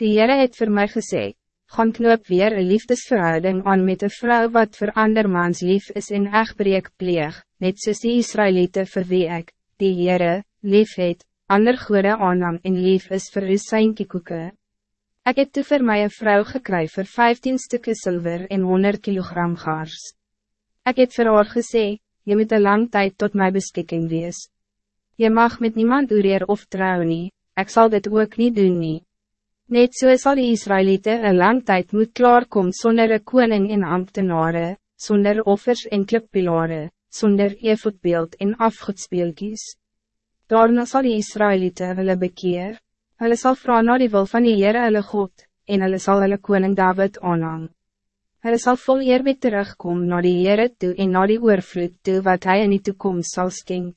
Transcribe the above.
Die Heere het voor mij gezegd, gaan knoop weer een liefdesverhouding aan met een vrouw wat voor andermans lief is in echtbreek pleeg, net soos die Israëlieten vir wie ek, die Heere, lief het, ander goede aanhang en lief is vir u seinkie koeke. Ek het toe vir my een vrou gekry vir 15 stukken zilver en 100 kilogram gaars. Ik het vir haar gesê, je moet een lang tijd tot mijn beschikking wees. Je mag met niemand oereer of trouw nie, ek sal dit ook niet doen nie. Net so sal die Israëlieten een lang tijd moet klaarkom zonder een koning en ambtenare, zonder offers en klippilare, zonder evoetbeeld en afgoedspeelkies. Daarna sal die Israëlieten hulle bekeer, hulle sal vraag na die wil van die Heere hulle God, en hulle sal hulle koning David aanhang. Hulle sal vol eerbied terugkom na die Heere toe en na die oorvloed toe wat hij in die toekomst zal skenk.